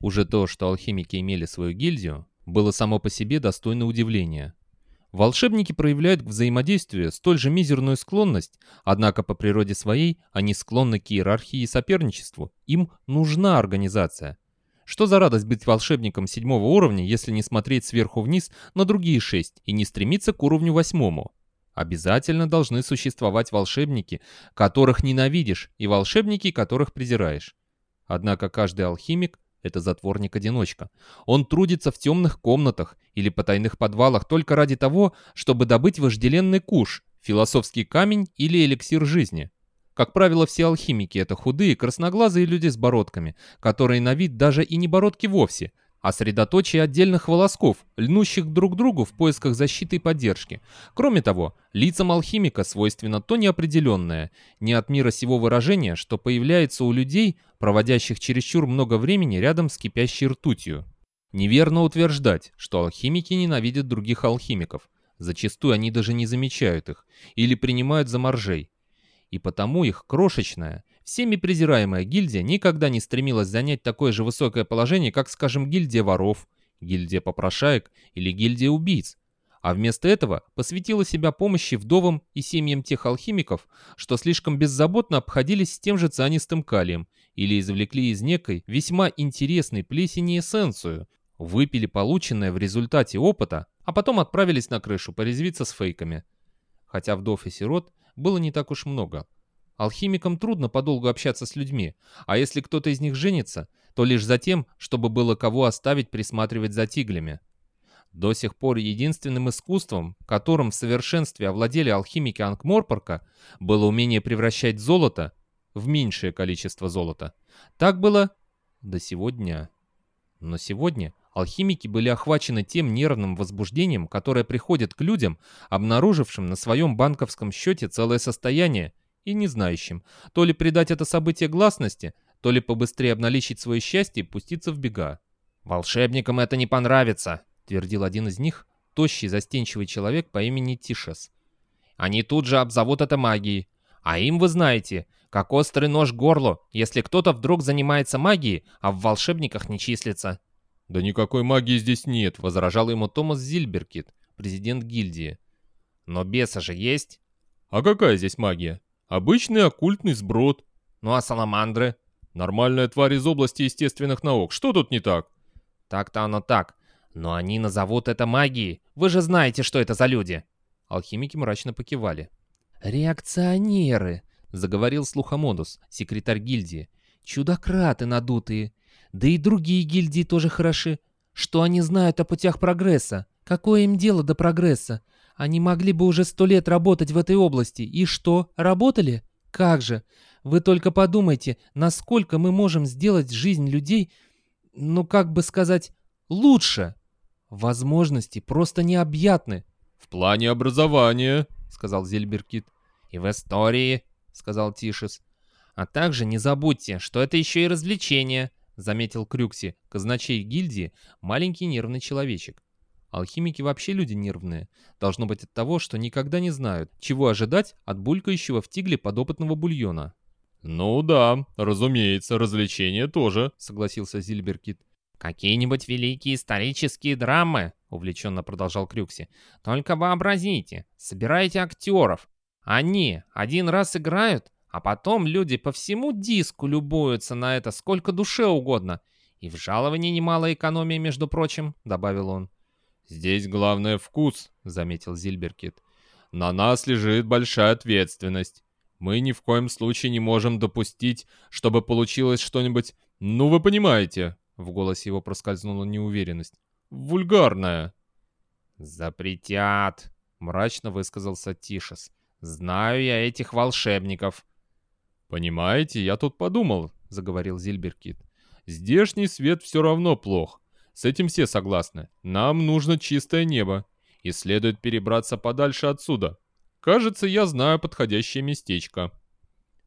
Уже то, что алхимики имели свою гильдию, было само по себе достойно удивления. Волшебники проявляют к взаимодействию столь же мизерную склонность, однако по природе своей они склонны к иерархии и соперничеству. Им нужна организация. Что за радость быть волшебником седьмого уровня, если не смотреть сверху вниз на другие шесть и не стремиться к уровню восьмому? Обязательно должны существовать волшебники, которых ненавидишь, и волшебники, которых презираешь. Однако каждый алхимик — это затворник-одиночка. Он трудится в темных комнатах или потайных подвалах только ради того, чтобы добыть вожделенный куш, философский камень или эликсир жизни. Как правило, все алхимики — это худые, красноглазые люди с бородками, которые на вид даже и не бородки вовсе — а средоточие отдельных волосков, льнущих друг другу в поисках защиты и поддержки. Кроме того, лицам алхимика свойственно то неопределенное, не от мира сего выражение, что появляется у людей, проводящих чересчур много времени рядом с кипящей ртутью. Неверно утверждать, что алхимики ненавидят других алхимиков. Зачастую они даже не замечают их или принимают за моржей. И потому их крошечная, Всеми презираемая гильдия никогда не стремилась занять такое же высокое положение, как, скажем, гильдия воров, гильдия попрошаек или гильдия убийц, а вместо этого посвятила себя помощи вдовам и семьям тех алхимиков, что слишком беззаботно обходились с тем же цианистым калием или извлекли из некой весьма интересной плесени эссенцию, выпили полученное в результате опыта, а потом отправились на крышу порезвиться с фейками. Хотя вдов и сирот было не так уж много – Алхимикам трудно подолгу общаться с людьми, а если кто-то из них женится, то лишь за тем, чтобы было кого оставить присматривать за тиглями. До сих пор единственным искусством, которым в совершенстве овладели алхимики Ангморпорка, было умение превращать золото в меньшее количество золота. Так было до сегодня. Но сегодня алхимики были охвачены тем нервным возбуждением, которое приходит к людям, обнаружившим на своем банковском счете целое состояние, и не знающим, то ли придать это событие гласности, то ли побыстрее обналичить свое счастье и пуститься в бега. «Волшебникам это не понравится», — твердил один из них, тощий, застенчивый человек по имени Тишес. «Они тут же обзовут это магией. А им, вы знаете, как острый нож к горлу, если кто-то вдруг занимается магией, а в волшебниках не числится». «Да никакой магии здесь нет», — возражал ему Томас Зильберкит, президент гильдии. «Но беса же есть». «А какая здесь магия?» Обычный оккультный сброд. Ну а саламандры? Нормальная тварь из области естественных наук. Что тут не так? Так-то оно так. Но они назовут это магией. Вы же знаете, что это за люди. Алхимики мрачно покивали. «Реакционеры», — заговорил Слухомодус, секретарь гильдии. «Чудакраты надутые. Да и другие гильдии тоже хороши. Что они знают о путях прогресса? Какое им дело до прогресса? Они могли бы уже сто лет работать в этой области. И что, работали? Как же? Вы только подумайте, насколько мы можем сделать жизнь людей, ну как бы сказать, лучше. Возможности просто необъятны. В плане образования, сказал Зельберкит. И в истории, сказал Тишес. А также не забудьте, что это еще и развлечение, заметил Крюкси, казначей гильдии, маленький нервный человечек. Алхимики вообще люди нервные. Должно быть от того, что никогда не знают, чего ожидать от булькающего в тигле подопытного бульона. «Ну да, разумеется, развлечения тоже», — согласился Зильберкит. «Какие-нибудь великие исторические драмы», — увлеченно продолжал Крюкси. «Только вообразите, собираете актеров. Они один раз играют, а потом люди по всему диску любуются на это сколько душе угодно. И в жаловании немалая экономия, между прочим», — добавил он. «Здесь главное вкус», — заметил Зильберкит. «На нас лежит большая ответственность. Мы ни в коем случае не можем допустить, чтобы получилось что-нибудь... Ну, вы понимаете...» В голосе его проскользнула неуверенность. «Вульгарное». «Запретят», — мрачно высказался Тишес. «Знаю я этих волшебников». «Понимаете, я тут подумал», — заговорил Зильберкит. «Здешний свет все равно плох. С этим все согласны. Нам нужно чистое небо. И следует перебраться подальше отсюда. Кажется, я знаю подходящее местечко.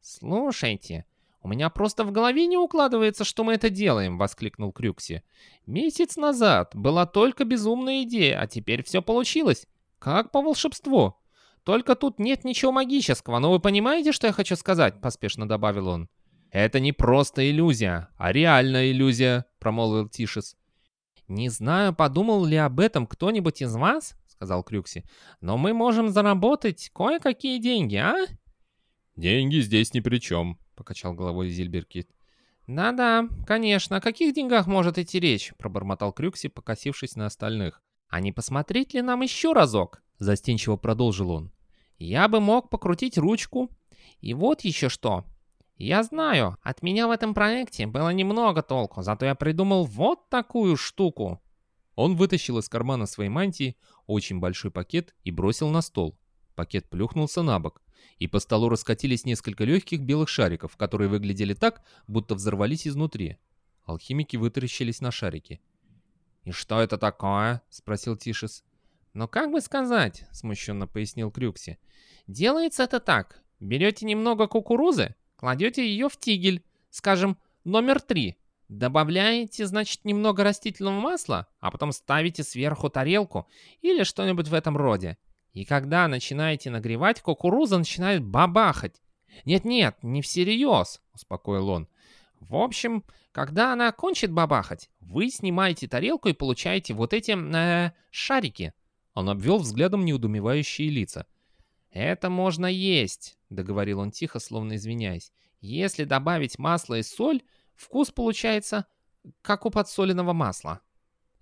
«Слушайте, у меня просто в голове не укладывается, что мы это делаем», — воскликнул Крюкси. «Месяц назад была только безумная идея, а теперь все получилось. Как по волшебству. Только тут нет ничего магического, но вы понимаете, что я хочу сказать?» — поспешно добавил он. «Это не просто иллюзия, а реальная иллюзия», — промолвил Тишес. «Не знаю, подумал ли об этом кто-нибудь из вас?» — сказал Крюкси. «Но мы можем заработать кое-какие деньги, а?» «Деньги здесь ни при чем», — покачал головой Зильберкит. «Да-да, конечно. О каких деньгах может идти речь?» — пробормотал Крюкси, покосившись на остальных. «А не посмотреть ли нам еще разок?» — застенчиво продолжил он. «Я бы мог покрутить ручку. И вот еще что. Я знаю, от меня в этом проекте было немного толку, зато я придумал вот такую штуку. Он вытащил из кармана своей мантии очень большой пакет и бросил на стол. Пакет плюхнулся на бок, и по столу раскатились несколько легких белых шариков, которые выглядели так, будто взорвались изнутри. Алхимики вытаращились на шарики. «И что это такое?» — спросил Тишес. «Ну как бы сказать?» — смущенно пояснил Крюкси. «Делается это так. Берете немного кукурузы, Кладете ее в тигель, скажем, номер три. Добавляете, значит, немного растительного масла, а потом ставите сверху тарелку или что-нибудь в этом роде. И когда начинаете нагревать, кукуруза начинает бабахать. «Нет-нет, не всерьез», — успокоил он. «В общем, когда она кончит бабахать, вы снимаете тарелку и получаете вот эти э, шарики». Он обвел взглядом неудумевающие лица. «Это можно есть», — договорил он тихо, словно извиняясь. «Если добавить масло и соль, вкус получается, как у подсоленного масла».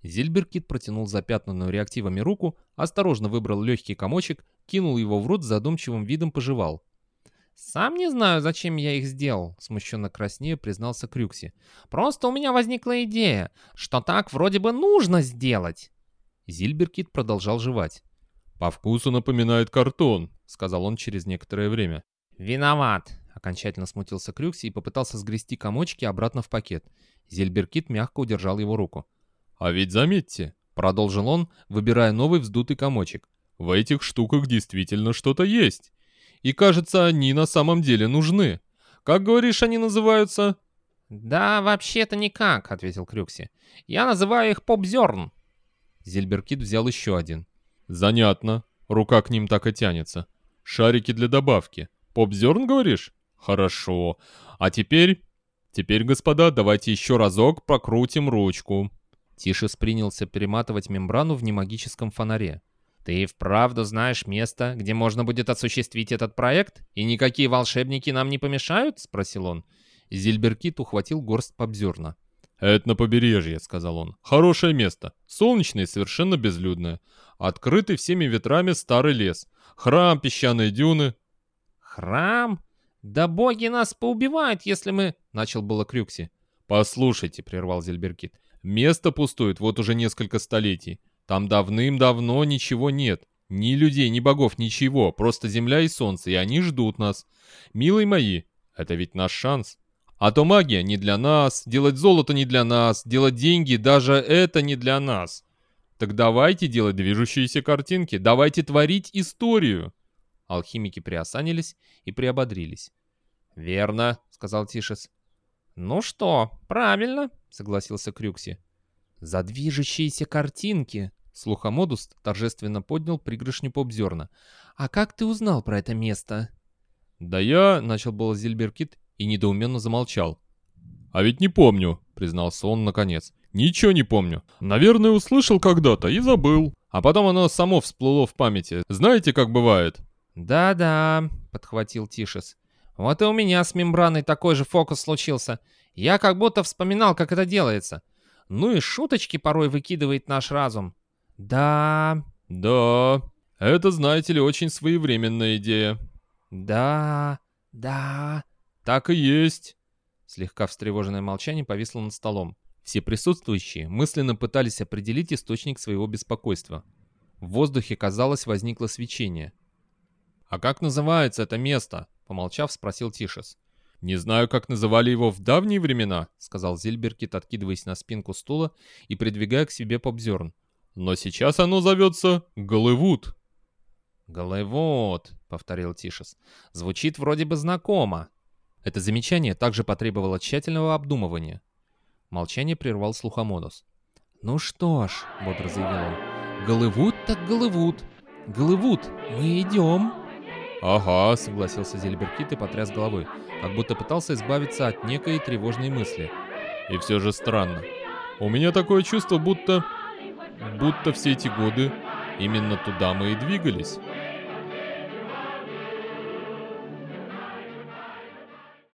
Зильберкит протянул запятнанную реактивами руку, осторожно выбрал легкий комочек, кинул его в рот задумчивым видом пожевал. «Сам не знаю, зачем я их сделал», — смущенно краснее признался Крюкси. «Просто у меня возникла идея, что так вроде бы нужно сделать». Зильберкит продолжал жевать. «По вкусу напоминает картон», — сказал он через некоторое время. «Виноват», — окончательно смутился Крюкси и попытался сгрести комочки обратно в пакет. Зельберкит мягко удержал его руку. «А ведь заметьте», — продолжил он, выбирая новый вздутый комочек, «в этих штуках действительно что-то есть. И кажется, они на самом деле нужны. Как говоришь, они называются?» «Да, вообще-то никак», — ответил Крюкси. «Я называю их попзерн». Зельберкит взял еще один. «Занятно. Рука к ним так и тянется. Шарики для добавки. Поп-зерн, говоришь? Хорошо. А теперь... Теперь, господа, давайте еще разок прокрутим ручку». Тишес принялся перематывать мембрану в немагическом фонаре. «Ты вправду знаешь место, где можно будет осуществить этот проект? И никакие волшебники нам не помешают?» — спросил он. Зильберкит ухватил горсть попзерна. «Это на побережье», — сказал он. «Хорошее место. Солнечное и совершенно безлюдное. Открытый всеми ветрами старый лес. Храм, песчаные дюны». «Храм? Да боги нас поубивают, если мы...» — начал было Крюкси. «Послушайте», — прервал Зельберкит. «Место пустует вот уже несколько столетий. Там давным-давно ничего нет. Ни людей, ни богов, ничего. Просто земля и солнце, и они ждут нас. Милые мои, это ведь наш шанс». А то магия не для нас, делать золото не для нас, делать деньги даже это не для нас. Так давайте делать движущиеся картинки, давайте творить историю. Алхимики приосанились и приободрились. «Верно», — сказал Тишес. «Ну что, правильно», — согласился Крюкси. «За движущиеся картинки», — Слухомодус торжественно поднял пригоршню попзерна. «А как ты узнал про это место?» «Да я», — начал было Зильберкит и недоуменно замолчал. «А ведь не помню», — признался он наконец. «Ничего не помню. Наверное, услышал когда-то и забыл. А потом оно само всплыло в памяти. Знаете, как бывает?» «Да-да», — подхватил Тишес. «Вот и у меня с мембраной такой же фокус случился. Я как будто вспоминал, как это делается. Ну и шуточки порой выкидывает наш разум. Да...» «Да... Это, знаете ли, очень своевременная идея». «Да... да...» «Так и есть!» Слегка встревоженное молчание повисло над столом. Все присутствующие мысленно пытались определить источник своего беспокойства. В воздухе, казалось, возникло свечение. «А как называется это место?» — помолчав, спросил Тишес. «Не знаю, как называли его в давние времена», — сказал Зильберкит, откидываясь на спинку стула и придвигая к себе попзерн. «Но сейчас оно зовется Голливуд». «Голливуд», — повторил Тишес. «Звучит вроде бы знакомо». Это замечание также потребовало тщательного обдумывания. Молчание прервал слухомодус. «Ну что ж», — бодро заявил он, — «Голливуд так Голливуд! Голливуд, мы идем!» «Ага», — согласился Зельберкит и потряс головой. как будто пытался избавиться от некой тревожной мысли. И все же странно. У меня такое чувство, будто... Будто все эти годы именно туда мы и двигались.